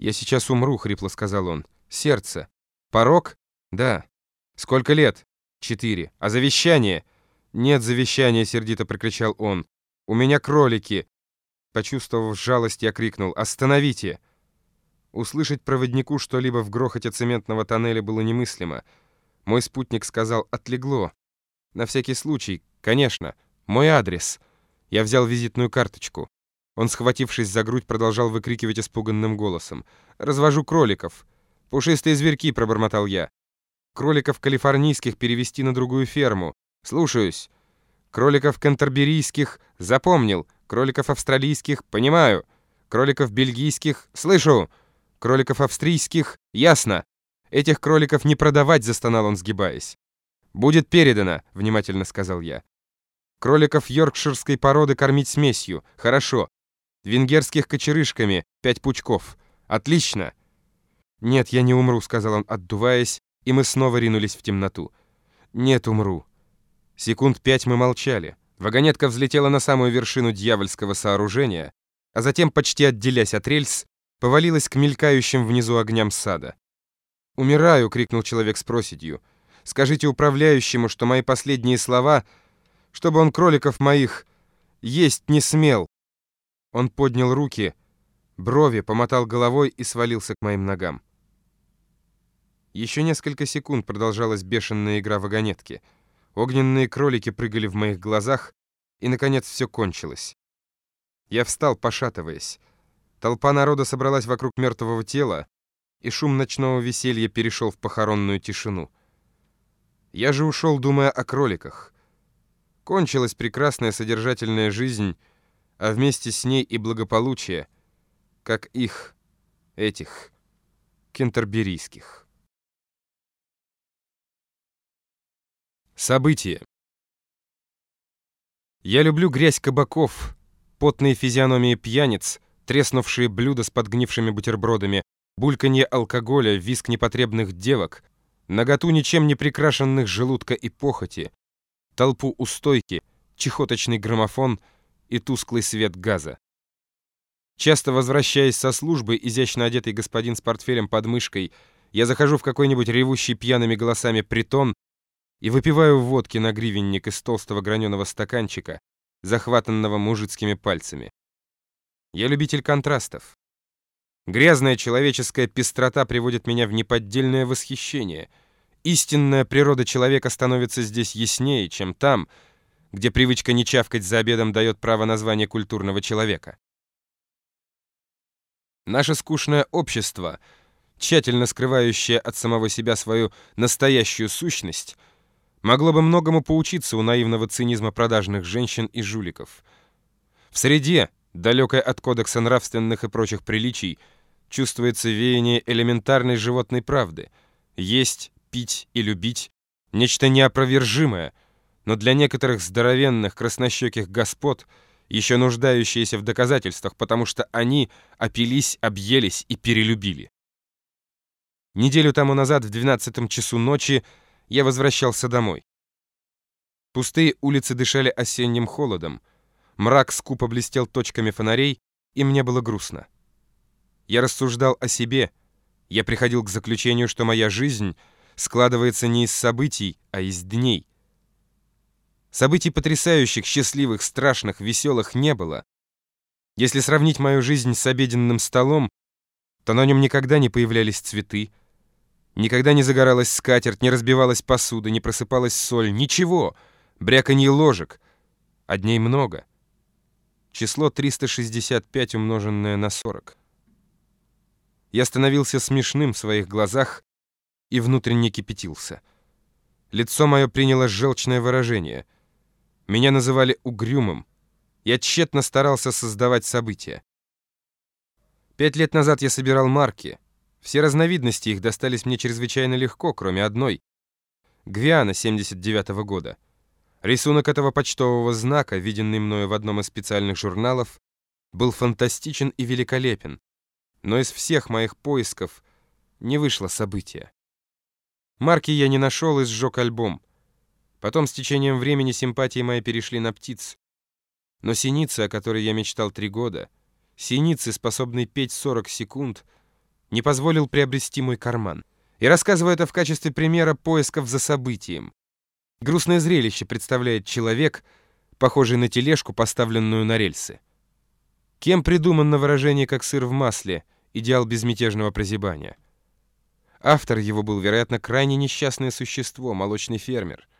«Я сейчас умру», — хрипло сказал он. «Сердце. Порог? Да. Сколько лет? Четыре. А завещание? Нет завещания, сердито прокричал он. У меня кролики. Почувствовав жалость, я крикнул «Остановите!». Услышать проводнику что-либо в грохоте цементного тоннеля было немыслимо. Мой спутник сказал «Отлегло». На всякий случай, конечно, мой адрес. Я взял визитную карточку. Он, схватившись за грудь, продолжал выкрикивать испуганным голосом. «Развожу кроликов!» «Пушистые зверьки», — пробормотал я. «Кроликов калифорнийских перевести на другую ферму. Слушаюсь. Кроликов кантерберийских запомнил. Кроликов австралийских понимаю. Кроликов бельгийских слышу. Кроликов австрийских ясно. Этих кроликов не продавать, застонал он, сгибаясь. «Будет передано», — внимательно сказал я. «Кроликов йоркширской породы кормить смесью. Хорошо. Венгерских кочерышками. Пять пучков. Отлично. «Нет, я не умру», — сказал он, отдуваясь, и мы снова ринулись в темноту. «Нет, умру». Секунд пять мы молчали. Вагонетка взлетела на самую вершину дьявольского сооружения, а затем, почти отделясь от рельс, повалилась к мелькающим внизу огням сада. «Умираю!» — крикнул человек с проседью. «Скажите управляющему, что мои последние слова, чтобы он кроликов моих есть не смел!» Он поднял руки, брови, помотал головой и свалился к моим ногам. Еще несколько секунд продолжалась бешеная игра вагонетки. Огненные кролики прыгали в моих глазах, и, наконец, все кончилось. Я встал, пошатываясь. Толпа народа собралась вокруг мертвого тела, и шум ночного веселья перешел в похоронную тишину. Я же ушел, думая о кроликах. Кончилась прекрасная содержательная жизнь, а вместе с ней и благополучие, как их, этих, кентерберийских. События. Я люблю грязь кабаков, потные физиономии пьяниц, треснувшие блюда с подгнившими бутербродами, бульканье алкоголя, виск непотребных девок, наготу ничем не прикрашенных желудка и похоти, толпу у стойки, чехоточный граммофон и тусклый свет газа. Часто возвращаясь со службы, изящно одетый господин с портфелем под мышкой, я захожу в какой-нибудь ревущий пьяными голосами притон, и выпиваю водки на гривенник из толстого граненого стаканчика, захватанного мужицкими пальцами. Я любитель контрастов. Грязная человеческая пестрота приводит меня в неподдельное восхищение. Истинная природа человека становится здесь яснее, чем там, где привычка не чавкать за обедом дает право названия культурного человека. Наше скучное общество, тщательно скрывающее от самого себя свою настоящую сущность — могло бы многому поучиться у наивного цинизма продажных женщин и жуликов. В среде, далекой от кодекса нравственных и прочих приличий, чувствуется веяние элементарной животной правды. Есть, пить и любить — нечто неопровержимое, но для некоторых здоровенных краснощеких господ, еще нуждающиеся в доказательствах, потому что они опились, объелись и перелюбили. Неделю тому назад в двенадцатом часу ночи я возвращался домой. Пустые улицы дышали осенним холодом, мрак скупо блестел точками фонарей, и мне было грустно. Я рассуждал о себе, я приходил к заключению, что моя жизнь складывается не из событий, а из дней. Событий потрясающих, счастливых, страшных, веселых не было. Если сравнить мою жизнь с обеденным столом, то на нем никогда не появлялись цветы, Никогда не загоралась скатерть, не разбивалась посуда, не просыпалась соль, ничего. Бряканье ложек. А дней много. Число 365 умноженное на 40. Я становился смешным в своих глазах и внутренне кипятился. Лицо мое приняло желчное выражение. Меня называли угрюмым. Я тщетно старался создавать события. Пять лет назад я собирал марки — все разновидности их достались мне чрезвычайно легко, кроме одной. Гвиана 79 -го года. Рисунок этого почтового знака, виденный мною в одном из специальных журналов, был фантастичен и великолепен. Но из всех моих поисков не вышло события. Марки я не нашел и сжег альбом. Потом с течением времени симпатии мои перешли на птиц. Но синицы, о которой я мечтал три года, синицы, способные петь 40 секунд — не позволил приобрести мой карман. И рассказываю это в качестве примера поисков за событием. Грустное зрелище представляет человек, похожий на тележку, поставленную на рельсы. Кем придумано выражение «как сыр в масле» — идеал безмятежного прозябания? Автор его был, вероятно, крайне несчастное существо, молочный фермер —